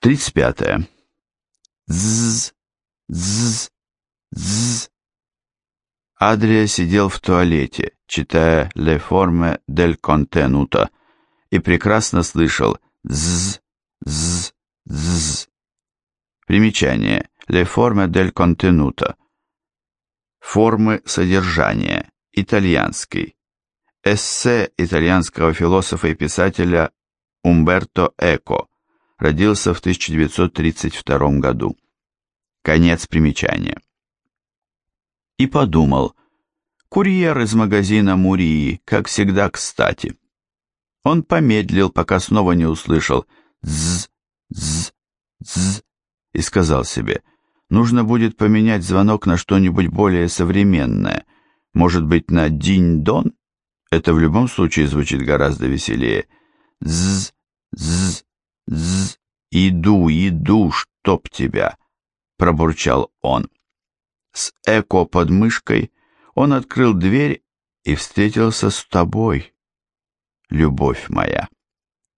35. Зз, зз, зз. Адрия сидел в туалете, читая «Le forme del contenuto» и прекрасно слышал «зз, зз, зз». Примечание «Le forme del contenuto» Формы содержания, итальянский. Эссе итальянского философа и писателя Умберто Эко, родился в 1932 году. Конец примечания. И подумал, курьер из магазина Мурии, как всегда, кстати. Он помедлил, пока снова не услышал «зз, зз, зз» и сказал себе, нужно будет поменять звонок на что-нибудь более современное, может быть, на «динь-дон»? Это в любом случае звучит гораздо веселее. «Зз, зз, зз, иду, иду, чтоб тебя!» пробурчал он. С эко под мышкой он открыл дверь и встретился с тобой, любовь моя.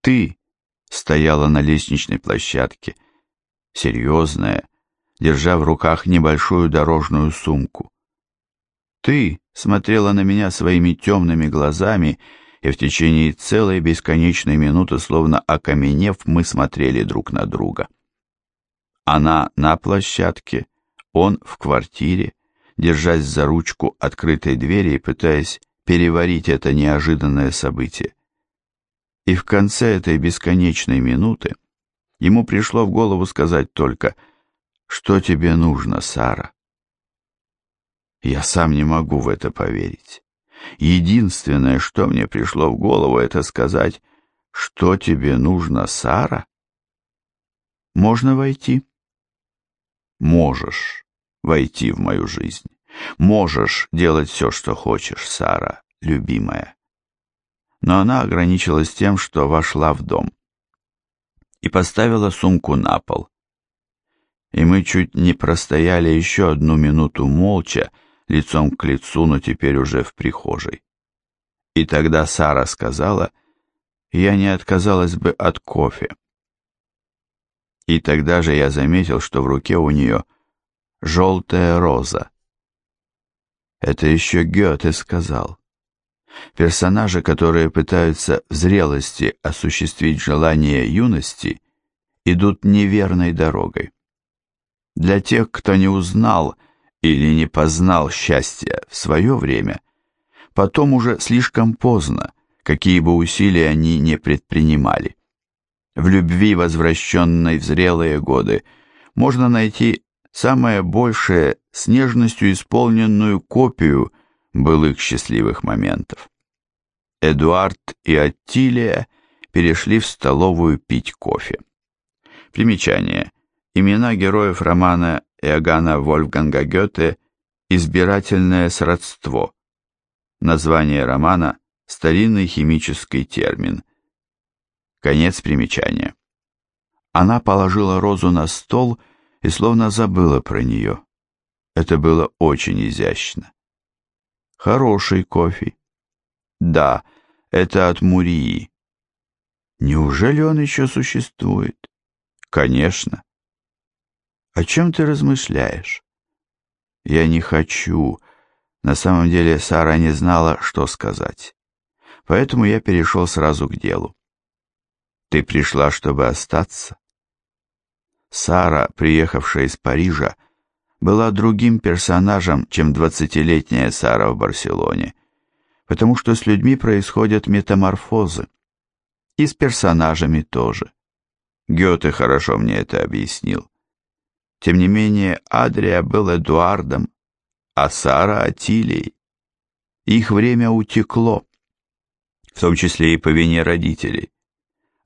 Ты стояла на лестничной площадке, серьезная, держа в руках небольшую дорожную сумку. Ты смотрела на меня своими темными глазами, и в течение целой бесконечной минуты, словно окаменев, мы смотрели друг на друга. Она на площадке, он в квартире, держась за ручку открытой двери и пытаясь переварить это неожиданное событие. И в конце этой бесконечной минуты ему пришло в голову сказать только «Что тебе нужно, Сара?» Я сам не могу в это поверить. Единственное, что мне пришло в голову, это сказать «Что тебе нужно, Сара?» «Можно войти?» можешь войти в мою жизнь. Можешь делать все, что хочешь, Сара, любимая. Но она ограничилась тем, что вошла в дом и поставила сумку на пол. И мы чуть не простояли еще одну минуту молча, лицом к лицу, но теперь уже в прихожей. И тогда Сара сказала, я не отказалась бы от кофе. И тогда же я заметил, что в руке у нее желтая роза. Это еще Гёте сказал. Персонажи, которые пытаются в зрелости осуществить желание юности, идут неверной дорогой. Для тех, кто не узнал или не познал счастья в свое время, потом уже слишком поздно, какие бы усилия они не предпринимали. В любви, возвращенной в зрелые годы, можно найти самое большее с нежностью исполненную копию былых счастливых моментов. Эдуард и Аттилия перешли в столовую пить кофе. Примечание. Имена героев романа Иоганна Вольфганга Гёте «Избирательное сродство». Название романа – старинный химический термин – Конец примечания. Она положила розу на стол и словно забыла про нее. Это было очень изящно. Хороший кофе. Да, это от Мурии. Неужели он еще существует? Конечно. О чем ты размышляешь? Я не хочу. На самом деле Сара не знала, что сказать. Поэтому я перешел сразу к делу. Ты пришла, чтобы остаться? Сара, приехавшая из Парижа, была другим персонажем, чем двадцатилетняя Сара в Барселоне, потому что с людьми происходят метаморфозы. И с персонажами тоже. Гёте хорошо мне это объяснил. Тем не менее, Адрия был Эдуардом, а Сара — Атилией. Их время утекло, в том числе и по вине родителей.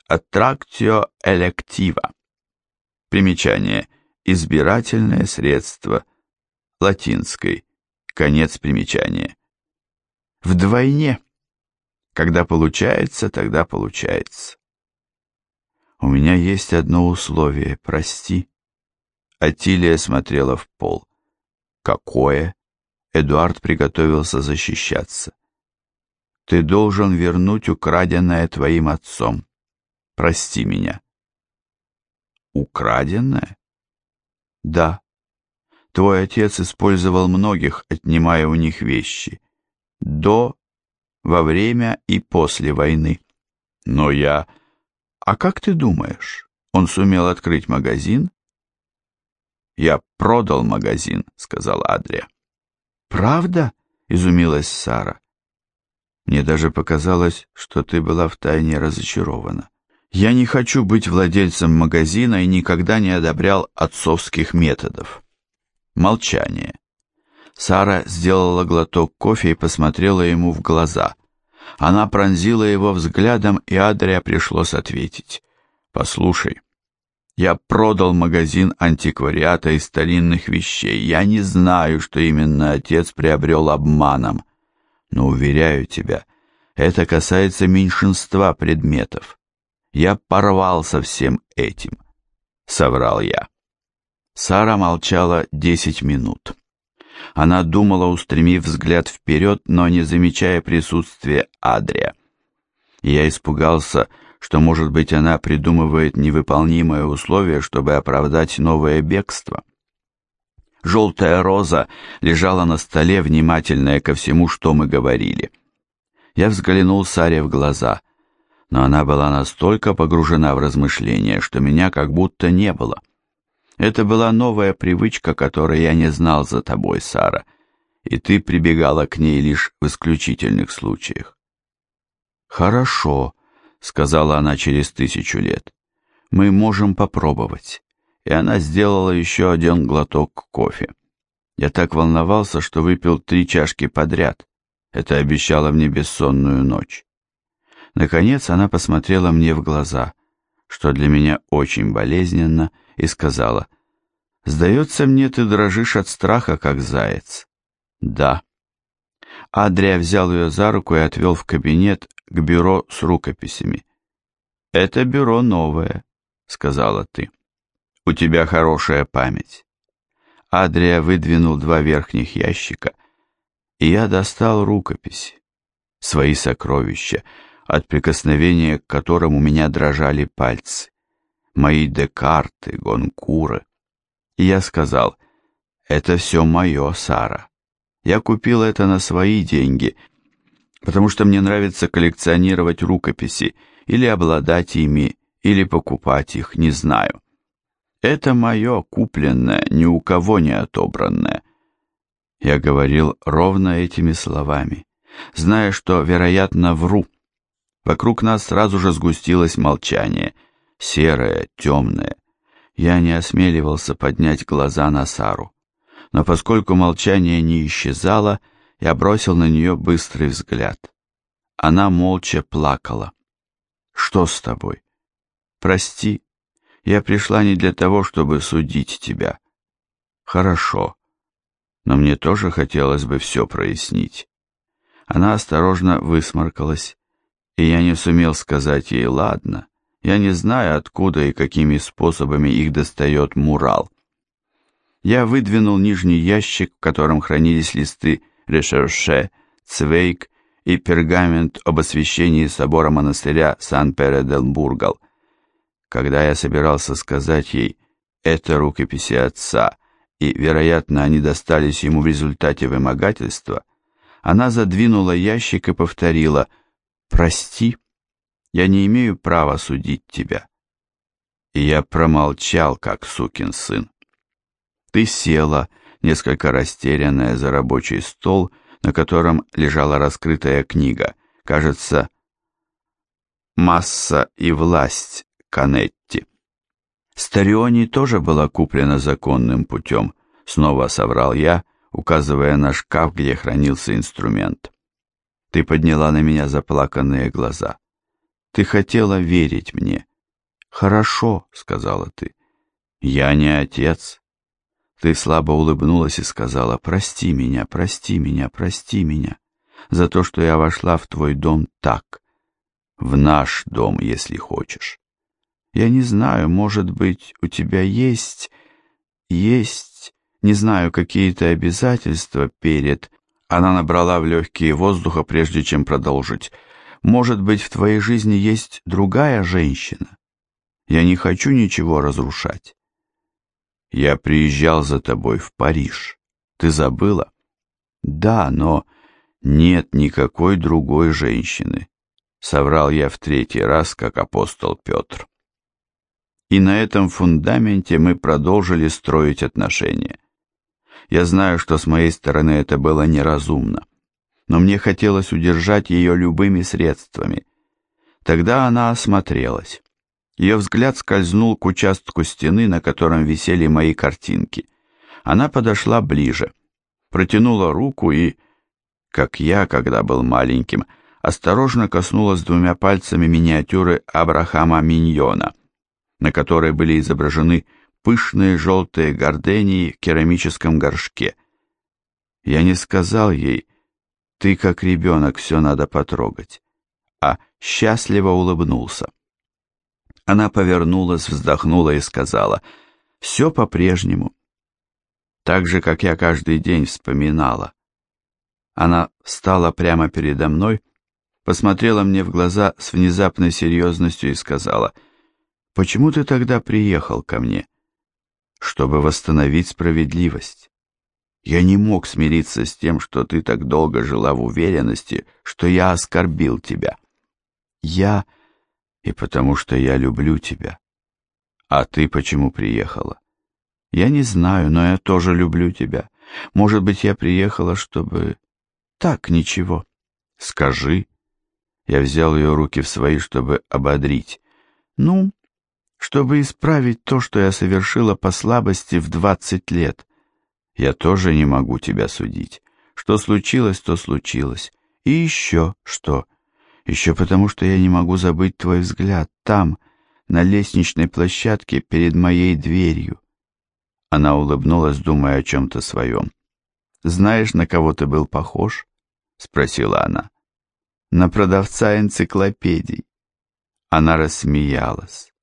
Аттрактио электива. Примечание. Избирательное средство. Латинской. Конец примечания. Вдвойне. Когда получается, тогда получается. У меня есть одно условие, прости. Атилия смотрела в пол. Какое? Эдуард приготовился защищаться. Ты должен вернуть украденное твоим отцом прости меня. Украденное? Да. Твой отец использовал многих, отнимая у них вещи. До, во время и после войны. Но я... А как ты думаешь, он сумел открыть магазин? Я продал магазин, сказал Адрия. Правда? Изумилась Сара. Мне даже показалось, что ты была втайне разочарована. Я не хочу быть владельцем магазина и никогда не одобрял отцовских методов. Молчание. Сара сделала глоток кофе и посмотрела ему в глаза. Она пронзила его взглядом, и Адрия пришлось ответить. «Послушай, я продал магазин антиквариата и старинных вещей. Я не знаю, что именно отец приобрел обманом. Но, уверяю тебя, это касается меньшинства предметов. Я порвал со всем этим, соврал я. Сара молчала десять минут. Она думала, устремив взгляд вперед, но не замечая присутствия Адрия. Я испугался, что, может быть, она придумывает невыполнимое условие, чтобы оправдать новое бегство. Желтая роза лежала на столе, внимательная ко всему, что мы говорили. Я взглянул Саре в глаза — но она была настолько погружена в размышления, что меня как будто не было. Это была новая привычка, которой я не знал за тобой, Сара, и ты прибегала к ней лишь в исключительных случаях. «Хорошо», — сказала она через тысячу лет, — «мы можем попробовать». И она сделала еще один глоток кофе. Я так волновался, что выпил три чашки подряд. Это обещало мне бессонную ночь. Наконец она посмотрела мне в глаза, что для меня очень болезненно, и сказала, «Сдается мне, ты дрожишь от страха, как заяц». «Да». Адрия взял ее за руку и отвел в кабинет к бюро с рукописями. «Это бюро новое», — сказала ты. «У тебя хорошая память». Адрия выдвинул два верхних ящика, и я достал рукописи, свои сокровища, от прикосновения к которым у меня дрожали пальцы. Мои Декарты, Гонкуры. И я сказал, это все мое, Сара. Я купил это на свои деньги, потому что мне нравится коллекционировать рукописи, или обладать ими, или покупать их, не знаю. Это мое, купленное, ни у кого не отобранное. Я говорил ровно этими словами, зная, что, вероятно, вру. Вокруг нас сразу же сгустилось молчание, серое, темное. Я не осмеливался поднять глаза на Сару. Но поскольку молчание не исчезало, я бросил на нее быстрый взгляд. Она молча плакала. «Что с тобой?» «Прости, я пришла не для того, чтобы судить тебя». «Хорошо, но мне тоже хотелось бы все прояснить». Она осторожно высморкалась и я не сумел сказать ей «ладно». Я не знаю, откуда и какими способами их достает Мурал. Я выдвинул нижний ящик, в котором хранились листы Решерше, Цвейк и пергамент об освящении собора монастыря Сан-Пере-дел-Бургал. Когда я собирался сказать ей «это рукописи отца», и, вероятно, они достались ему в результате вымогательства, она задвинула ящик и повторила – прости, я не имею права судить тебя. И я промолчал, как сукин сын. Ты села, несколько растерянная, за рабочий стол, на котором лежала раскрытая книга, кажется, «Масса и власть» Канетти. Стариони тоже была куплена законным путем, снова соврал я, указывая на шкаф, где хранился инструмент. Ты подняла на меня заплаканные глаза. Ты хотела верить мне. Хорошо, сказала ты. Я не отец. Ты слабо улыбнулась и сказала, прости меня, прости меня, прости меня за то, что я вошла в твой дом так, в наш дом, если хочешь. Я не знаю, может быть, у тебя есть, есть, не знаю, какие-то обязательства перед она набрала в легкие воздуха, прежде чем продолжить. «Может быть, в твоей жизни есть другая женщина? Я не хочу ничего разрушать. Я приезжал за тобой в Париж. Ты забыла? Да, но нет никакой другой женщины. Соврал я в третий раз, как апостол Петр. И на этом фундаменте мы продолжили строить отношения. Я знаю, что с моей стороны это было неразумно, но мне хотелось удержать ее любыми средствами. Тогда она осмотрелась. Ее взгляд скользнул к участку стены, на котором висели мои картинки. Она подошла ближе, протянула руку и, как я, когда был маленьким, осторожно коснулась двумя пальцами миниатюры Абрахама Миньона, на которой были изображены пышные желтые гордении в керамическом горшке. Я не сказал ей, ты как ребенок, все надо потрогать, а счастливо улыбнулся. Она повернулась, вздохнула и сказала, все по-прежнему. Так же, как я каждый день вспоминала. Она встала прямо передо мной, посмотрела мне в глаза с внезапной серьезностью и сказала, «Почему ты тогда приехал ко мне?» чтобы восстановить справедливость. Я не мог смириться с тем, что ты так долго жила в уверенности, что я оскорбил тебя. Я... и потому что я люблю тебя. А ты почему приехала? Я не знаю, но я тоже люблю тебя. Может быть, я приехала, чтобы... Так, ничего. Скажи. Я взял ее руки в свои, чтобы ободрить. Ну, чтобы исправить то, что я совершила по слабости в двадцать лет. Я тоже не могу тебя судить. Что случилось, то случилось. И еще что? Еще потому, что я не могу забыть твой взгляд там, на лестничной площадке перед моей дверью. Она улыбнулась, думая о чем-то своем. «Знаешь, на кого ты был похож?» — спросила она. «На продавца энциклопедий». Она рассмеялась.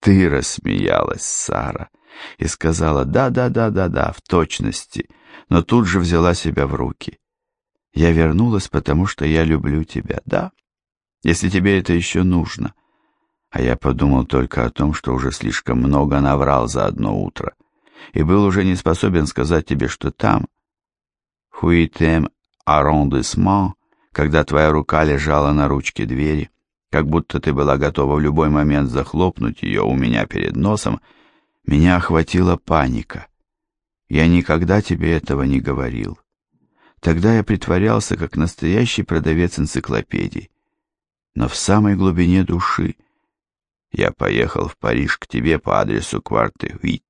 Ты рассмеялась, Сара, и сказала «да-да-да-да-да» в точности, но тут же взяла себя в руки. Я вернулась, потому что я люблю тебя, да? Если тебе это еще нужно. А я подумал только о том, что уже слишком много наврал за одно утро, и был уже не способен сказать тебе, что там, хуитем arrondissement, когда твоя рука лежала на ручке двери, как будто ты была готова в любой момент захлопнуть ее у меня перед носом, меня охватила паника. Я никогда тебе этого не говорил. Тогда я притворялся, как настоящий продавец энциклопедий. Но в самой глубине души я поехал в Париж к тебе по адресу кварты Huit,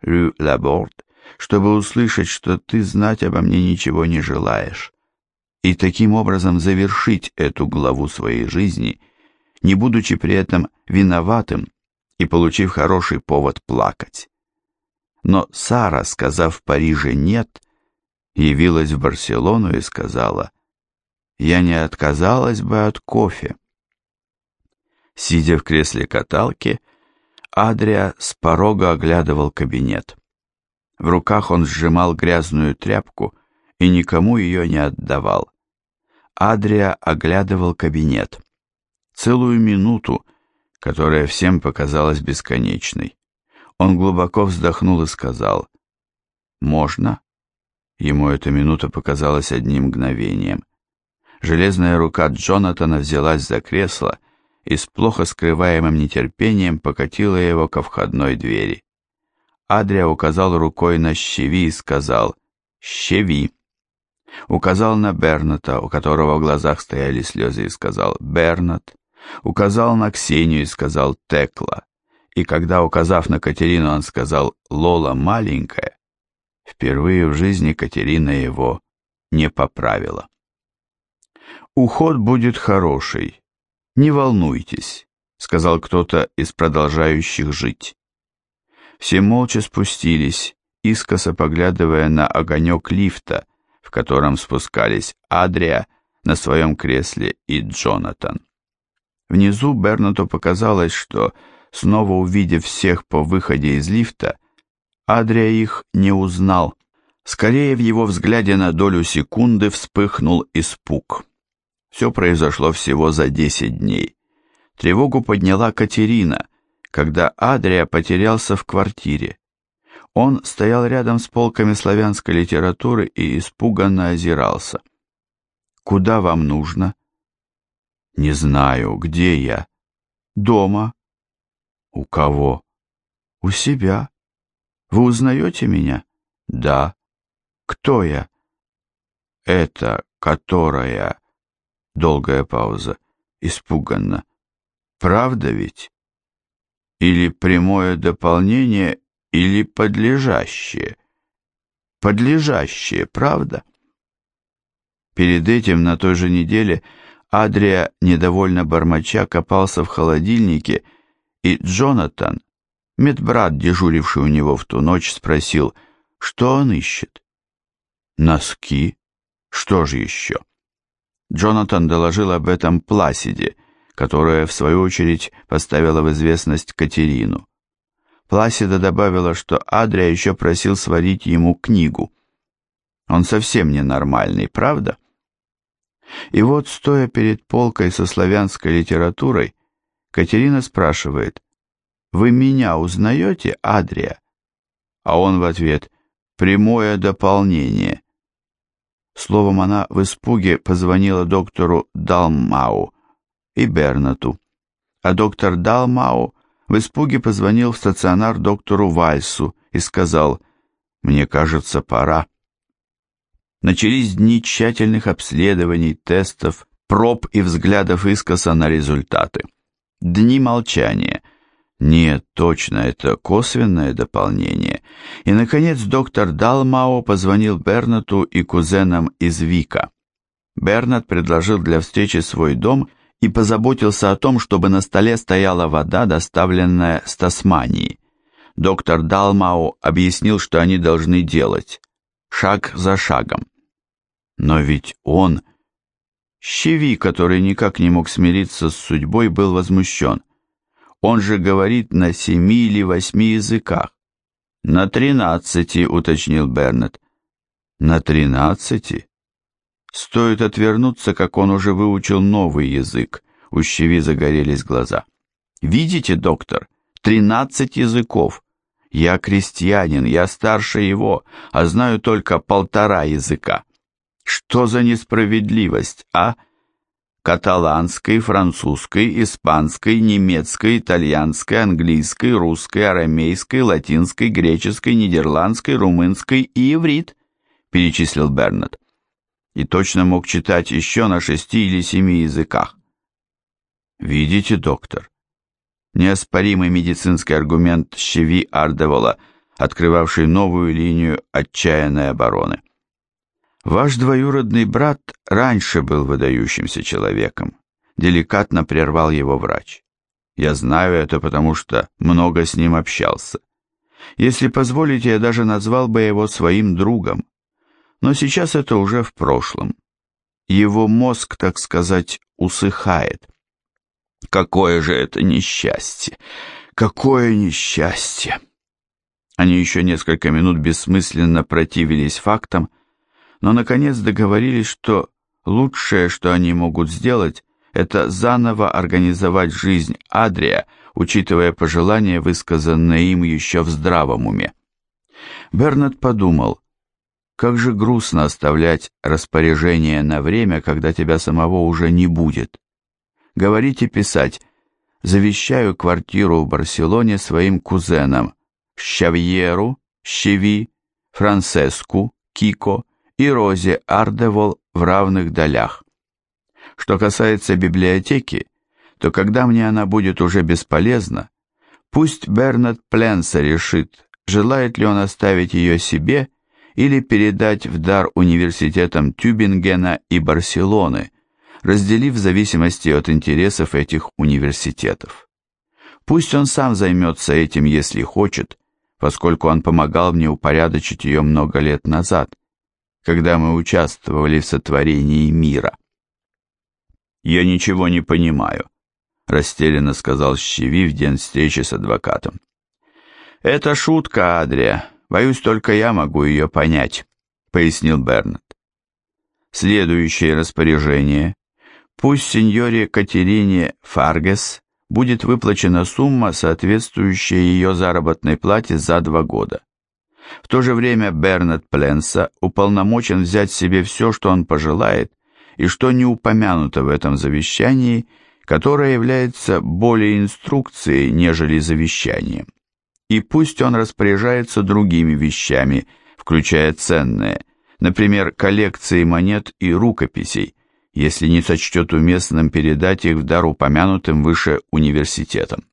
Рю Лаборд, чтобы услышать, что ты знать обо мне ничего не желаешь, и таким образом завершить эту главу своей жизни — не будучи при этом виноватым и получив хороший повод плакать. Но Сара, сказав в Париже «нет», явилась в Барселону и сказала «Я не отказалась бы от кофе». Сидя в кресле каталки, Адрия с порога оглядывал кабинет. В руках он сжимал грязную тряпку и никому ее не отдавал. Адрия оглядывал кабинет целую минуту, которая всем показалась бесконечной. Он глубоко вздохнул и сказал «Можно?» Ему эта минута показалась одним мгновением. Железная рука Джонатана взялась за кресло и с плохо скрываемым нетерпением покатила его ко входной двери. Адрия указал рукой на щеви и сказал «Щеви». Указал на Берната, у которого в глазах стояли слезы, и сказал «Бернат» указал на Ксению и сказал «Текла», и когда, указав на Катерину, он сказал «Лола маленькая», впервые в жизни Катерина его не поправила. «Уход будет хороший, не волнуйтесь», — сказал кто-то из продолжающих жить. Все молча спустились, искоса поглядывая на огонек лифта, в котором спускались Адрия на своем кресле и Джонатан. Внизу Бернату показалось, что, снова увидев всех по выходе из лифта, Адрия их не узнал. Скорее в его взгляде на долю секунды вспыхнул испуг. Все произошло всего за десять дней. Тревогу подняла Катерина, когда Адрия потерялся в квартире. Он стоял рядом с полками славянской литературы и испуганно озирался. «Куда вам нужно?» «Не знаю, где я?» «Дома». «У кого?» «У себя». «Вы узнаете меня?» «Да». «Кто я?» «Это, которая...» Долгая пауза. Испуганно. «Правда ведь?» «Или прямое дополнение, или подлежащее?» «Подлежащее, правда?» Перед этим, на той же неделе, Адрия, недовольно бормоча, копался в холодильнике, и Джонатан, медбрат, дежуривший у него в ту ночь, спросил, что он ищет. «Носки? Что же еще?» Джонатан доложил об этом Пласиде, которая, в свою очередь, поставила в известность Катерину. Пласида добавила, что Адрия еще просил сварить ему книгу. Он совсем ненормальный, правда? И вот, стоя перед полкой со славянской литературой, Катерина спрашивает, «Вы меня узнаете, Адрия?» А он в ответ, «Прямое дополнение». Словом, она в испуге позвонила доктору Далмау и Бернату, а доктор Далмау в испуге позвонил в стационар доктору Вальсу и сказал, «Мне кажется, пора». Начались дни тщательных обследований, тестов, проб и взглядов искоса на результаты. Дни молчания – нет, точно, это косвенное дополнение. И, наконец, доктор Далмао позвонил Бернату и кузенам из Вика. Бернат предложил для встречи свой дом и позаботился о том, чтобы на столе стояла вода, доставленная с Тасмании. Доктор Далмао объяснил, что они должны делать, шаг за шагом. Но ведь он... Щеви, который никак не мог смириться с судьбой, был возмущен – он же говорит на семи или восьми языках. На тринадцати, уточнил Бернет. На тринадцати? Стоит отвернуться, как он уже выучил новый язык. У Щеви загорелись глаза. Видите, доктор, тринадцать языков. Я крестьянин, я старше его, а знаю только полтора языка. Что за несправедливость, а? Каталанской, французской, испанской, немецкой, итальянской, английской, русской, арамейской, латинской, греческой, нидерландской, румынской и иврит, перечислил Бернет. И точно мог читать еще на шести или семи языках. Видите, доктор? Неоспоримый медицинский аргумент Щеви Ардевола, открывавший новую линию отчаянной обороны. Ваш двоюродный брат раньше был выдающимся человеком, деликатно прервал его врач. Я знаю это, потому что много с ним общался. Если позволите, я даже назвал бы его своим другом. Но сейчас это уже в прошлом. Его мозг, так сказать, усыхает. Какое же это несчастье! Какое несчастье! Они еще несколько минут бессмысленно противились фактам, но наконец договорились, что лучшее, что они могут сделать, это заново организовать жизнь Адрия, учитывая пожелания, высказанные им еще в здравом уме. Бернард подумал, как же грустно оставлять распоряжение на время, когда тебя самого уже не будет. Говорить и писать «Завещаю квартиру в Барселоне своим кузенам Щавьеру, Щеви, Францеску, Кико и Розе Ардевол в равных долях. Что касается библиотеки, то когда мне она будет уже бесполезна, пусть Бернард Пленса решит, желает ли он оставить ее себе или передать в дар университетам Тюбингена и Барселоны, разделив в зависимости от интересов этих университетов. Пусть он сам займется этим, если хочет, поскольку он помогал мне упорядочить ее много лет назад, когда мы участвовали в сотворении мира. «Я ничего не понимаю», — растерянно сказал Щеви в день встречи с адвокатом. «Это шутка, Адрия. Боюсь, только я могу ее понять», — пояснил Бернет. Следующее распоряжение. Пусть сеньоре Катерине Фаргес будет выплачена сумма, соответствующая ее заработной плате за два года. В то же время Бернет Пленса уполномочен взять себе все, что он пожелает, и что не упомянуто в этом завещании, которое является более инструкцией, нежели завещанием. И пусть он распоряжается другими вещами, включая ценные, например, коллекции монет и рукописей, если не сочтет уместным передать их в дар упомянутым выше университетам.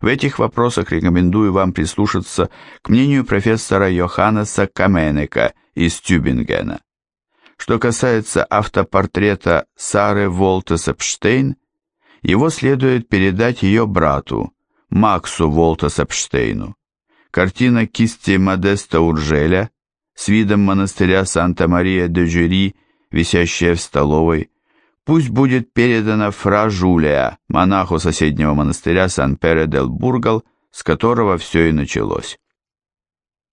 В этих вопросах рекомендую вам прислушаться к мнению профессора Йоханнеса Каменека из Тюбингена. Что касается автопортрета Сары Волтес Эпштейн, его следует передать ее брату, Максу Волтес Эпштейну. Картина кисти Модеста Уржеля с видом монастыря Санта-Мария-де-Жюри, висящая в столовой, пусть будет передана фра Жулия, монаху соседнего монастыря Сан-Пере-дел-Бургал, с которого все и началось.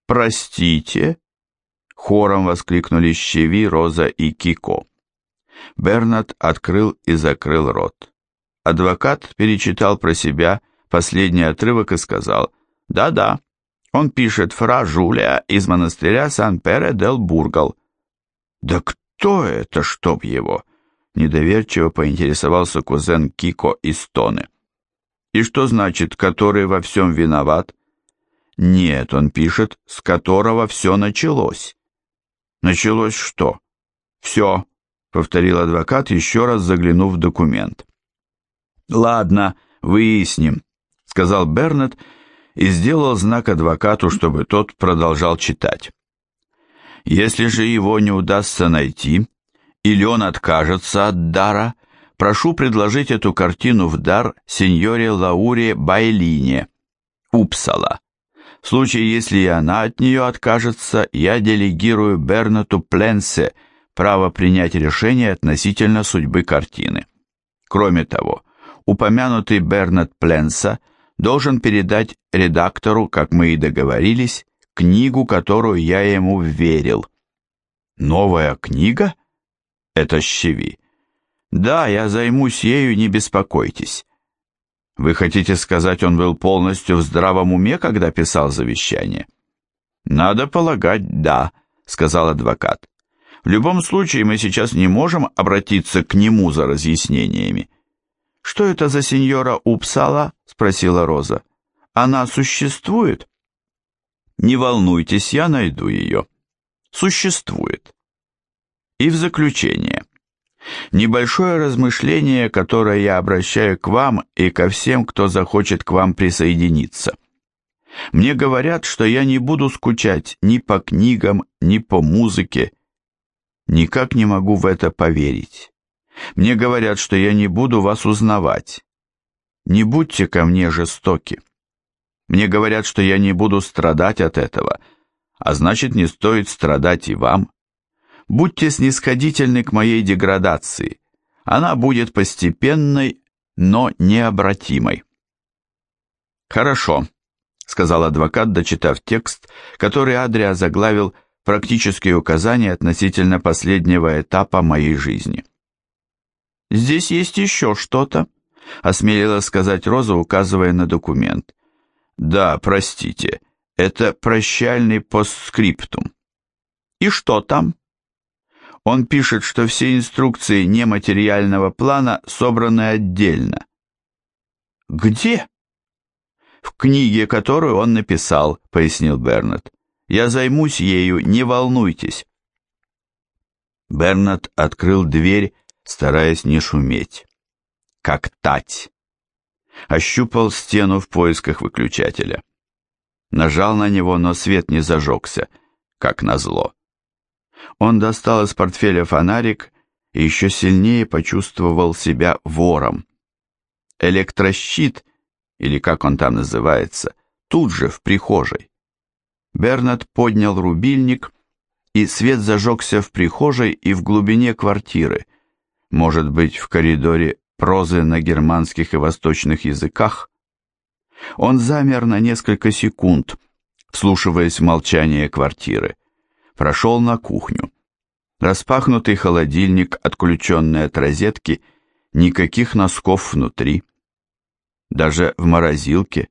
«Простите?» — хором воскликнули Щеви, Роза и Кико. Бернат открыл и закрыл рот. Адвокат перечитал про себя последний отрывок и сказал «Да-да, он пишет фра Жулия из монастыря Сан-Пере-дел-Бургал». «Да кто это, чтоб его?» Недоверчиво поинтересовался кузен Кико из Тоны. «И что значит, который во всем виноват?» «Нет, он пишет, с которого все началось». «Началось что?» «Все», — повторил адвокат, еще раз заглянув в документ. «Ладно, выясним», — сказал Бернет и сделал знак адвокату, чтобы тот продолжал читать. «Если же его не удастся найти, или он откажется от дара, прошу предложить эту картину в дар сеньоре Лауре Байлине, Упсала. В случае, если и она от нее откажется, я делегирую Бернату Пленсе право принять решение относительно судьбы картины. Кроме того, упомянутый Бернат Пленса должен передать редактору, как мы и договорились, книгу, которую я ему вверил. «Новая книга?» Это щеви. Да, я займусь ею, не беспокойтесь. Вы хотите сказать, он был полностью в здравом уме, когда писал завещание? Надо полагать, да, сказал адвокат. В любом случае, мы сейчас не можем обратиться к нему за разъяснениями. Что это за сеньора Упсала? спросила Роза. Она существует? Не волнуйтесь, я найду ее. Существует. И в заключение. Небольшое размышление, которое я обращаю к вам и ко всем, кто захочет к вам присоединиться. Мне говорят, что я не буду скучать ни по книгам, ни по музыке. Никак не могу в это поверить. Мне говорят, что я не буду вас узнавать. Не будьте ко мне жестоки. Мне говорят, что я не буду страдать от этого, а значит, не стоит страдать и вам. Будьте снисходительны к моей деградации. Она будет постепенной, но необратимой. Хорошо, сказал адвокат, дочитав текст, который Адрия заглавил «Практические указания относительно последнего этапа моей жизни». «Здесь есть еще что-то», — осмелилась сказать Роза, указывая на документ. «Да, простите, это прощальный постскриптум». «И что там?» Он пишет, что все инструкции нематериального плана собраны отдельно. Где? В книге, которую он написал, пояснил Бернет. Я займусь ею, не волнуйтесь. Бернет открыл дверь, стараясь не шуметь. Как тать. Ощупал стену в поисках выключателя. Нажал на него, но свет не зажегся, как назло. Он достал из портфеля фонарик и еще сильнее почувствовал себя вором. Электрощит, или как он там называется, тут же в прихожей. Бернат поднял рубильник, и свет зажегся в прихожей и в глубине квартиры, может быть, в коридоре прозы на германских и восточных языках. Он замер на несколько секунд, вслушиваясь в молчание квартиры прошел на кухню. Распахнутый холодильник, отключенный от розетки, никаких носков внутри. даже в морозилке.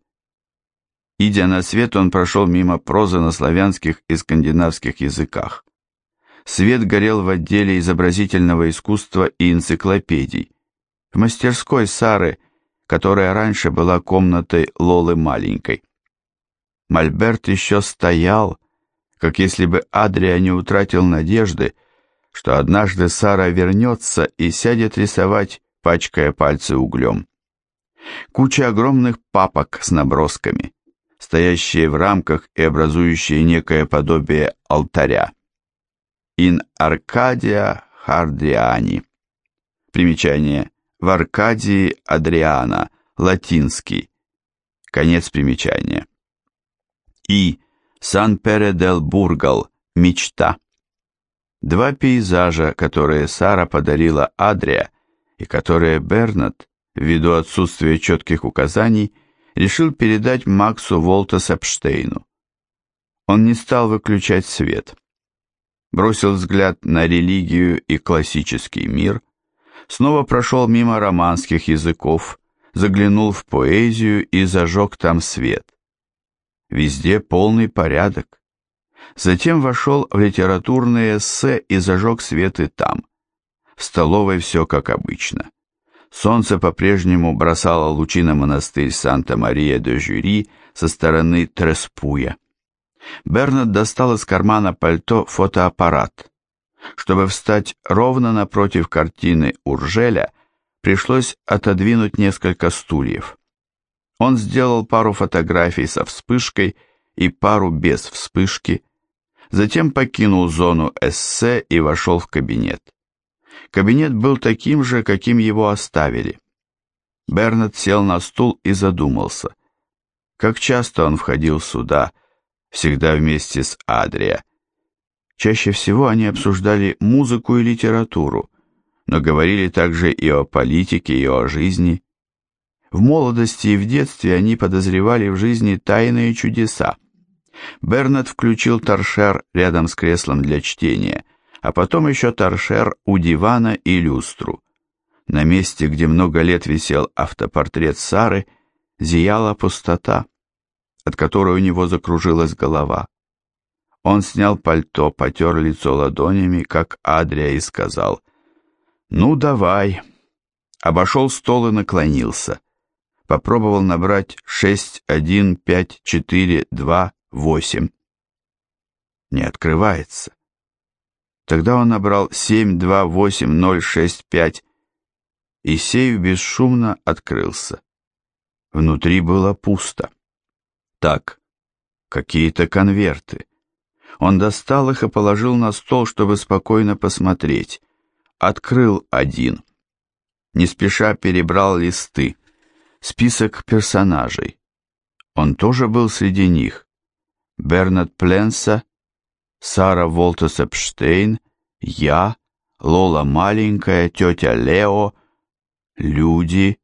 Идя на свет, он прошел мимо прозы на славянских и скандинавских языках. Свет горел в отделе изобразительного искусства и энциклопедий. В мастерской Сары, которая раньше была комнатой Лолы маленькой. Мольберт еще стоял, как если бы Адрия не утратил надежды, что однажды Сара вернется и сядет рисовать, пачкая пальцы углем. Куча огромных папок с набросками, стоящие в рамках и образующие некое подобие алтаря. «In Arcadia Hardriani». Примечание. В Аркадии Адриана, латинский. Конец примечания. И Сан-Пере-дел-Бургал, мечта. Два пейзажа, которые Сара подарила Адрия и которые Бернат, ввиду отсутствия четких указаний, решил передать Максу Волтес-Эпштейну. Он не стал выключать свет. Бросил взгляд на религию и классический мир, снова прошел мимо романских языков, заглянул в поэзию и зажег там свет. Везде полный порядок. Затем вошел в литературные эссе и зажег свет и там. В столовой все как обычно. Солнце по-прежнему бросало лучи на монастырь Санта-Мария-де-Жюри со стороны Треспуя. Бернард достал из кармана пальто фотоаппарат. Чтобы встать ровно напротив картины Уржеля, пришлось отодвинуть несколько стульев. Он сделал пару фотографий со вспышкой и пару без вспышки, затем покинул зону эссе и вошел в кабинет. Кабинет был таким же, каким его оставили. Бернет сел на стул и задумался. Как часто он входил сюда, всегда вместе с Адрия. Чаще всего они обсуждали музыку и литературу, но говорили также и о политике, и о жизни. В молодости и в детстве они подозревали в жизни тайные чудеса. Бернет включил торшер рядом с креслом для чтения, а потом еще торшер у дивана и люстру. На месте, где много лет висел автопортрет Сары, зияла пустота, от которой у него закружилась голова. Он снял пальто, потер лицо ладонями, как Адрия, и сказал «Ну, давай». Обошел стол и наклонился попробовал набрать 6, 1, 5, 4, 2, 8. Не открывается. Тогда он набрал 7, 2, 8, 0, 6, 5, и сейф бесшумно открылся. Внутри было пусто. Так, какие-то конверты. Он достал их и положил на стол, чтобы спокойно посмотреть. Открыл один. Не спеша перебрал листы список персонажей. Он тоже был среди них. Бернард Пленса, Сара Волтес Эпштейн, я, Лола Маленькая, тетя Лео, люди,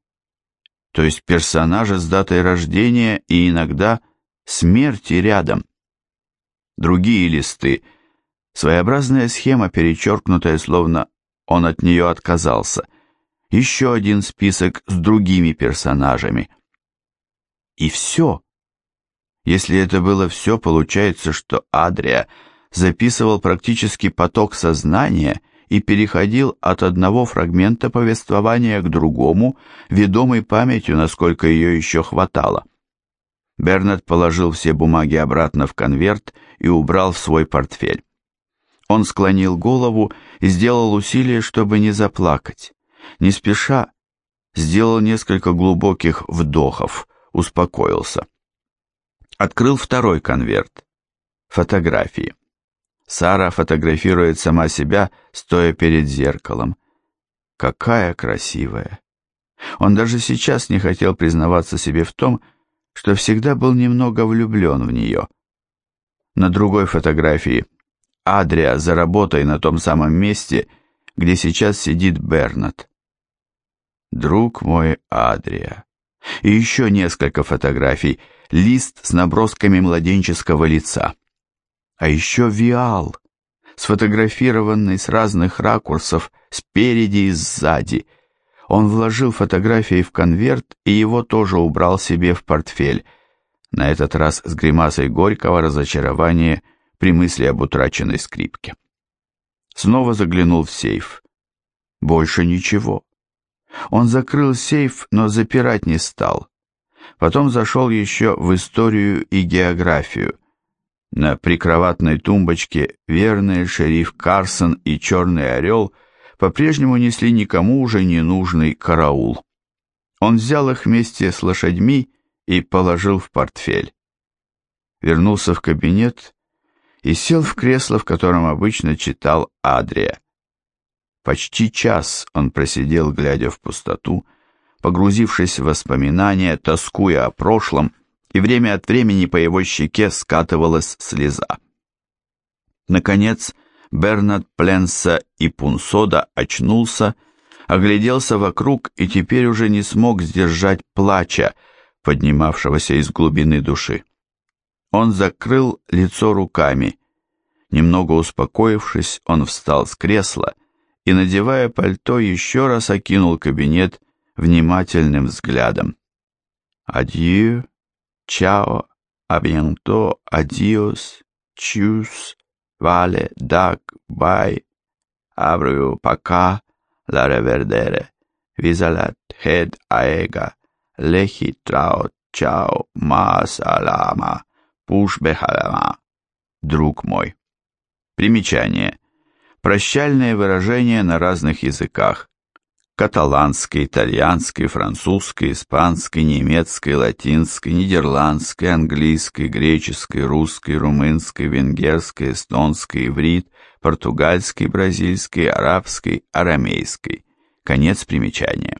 то есть персонажи с датой рождения и иногда смерти рядом. Другие листы, своеобразная схема, перечеркнутая, словно он от нее отказался – еще один список с другими персонажами. И все. Если это было все, получается, что Адрия записывал практически поток сознания и переходил от одного фрагмента повествования к другому, ведомой памятью, насколько ее еще хватало. Бернет положил все бумаги обратно в конверт и убрал в свой портфель. Он склонил голову и сделал усилие, чтобы не заплакать не спеша, сделал несколько глубоких вдохов, успокоился. Открыл второй конверт. Фотографии. Сара фотографирует сама себя, стоя перед зеркалом. Какая красивая. Он даже сейчас не хотел признаваться себе в том, что всегда был немного влюблен в нее. На другой фотографии Адрия за работой на том самом месте, где сейчас сидит Бернат друг мой Адрия. И еще несколько фотографий, лист с набросками младенческого лица. А еще виал, сфотографированный с разных ракурсов, спереди и сзади. Он вложил фотографии в конверт и его тоже убрал себе в портфель, на этот раз с гримасой горького разочарования при мысли об утраченной скрипке. Снова заглянул в сейф. Больше ничего. Он закрыл сейф, но запирать не стал. Потом зашел еще в историю и географию. На прикроватной тумбочке верный шериф Карсон и черный орел по-прежнему несли никому уже не нужный караул. Он взял их вместе с лошадьми и положил в портфель. Вернулся в кабинет и сел в кресло, в котором обычно читал Адрия. Почти час он просидел, глядя в пустоту, погрузившись в воспоминания, тоскуя о прошлом, и время от времени по его щеке скатывалась слеза. Наконец, Бернард Пленса и Пунсода очнулся, огляделся вокруг и теперь уже не смог сдержать плача, поднимавшегося из глубины души. Он закрыл лицо руками. Немного успокоившись, он встал с кресла и, надевая пальто, еще раз окинул кабинет внимательным взглядом. «Адью, чао, абьянто, адиос, чус, вале, дак, бай, абрю, пока, ла ревердере, визалат, хед, аэга, лехи, трао, чао, ма, салама, пуш, бехалама, друг мой». Примечание. Прощальные выражения на разных языках каталанской, итальянской, французской, испанской, немецкой, латинской, нидерландской, английской, греческой, русской, румынской, венгерской, эстонской, иврит, португальской, бразильской, арабской, арамейской. Конец примечания.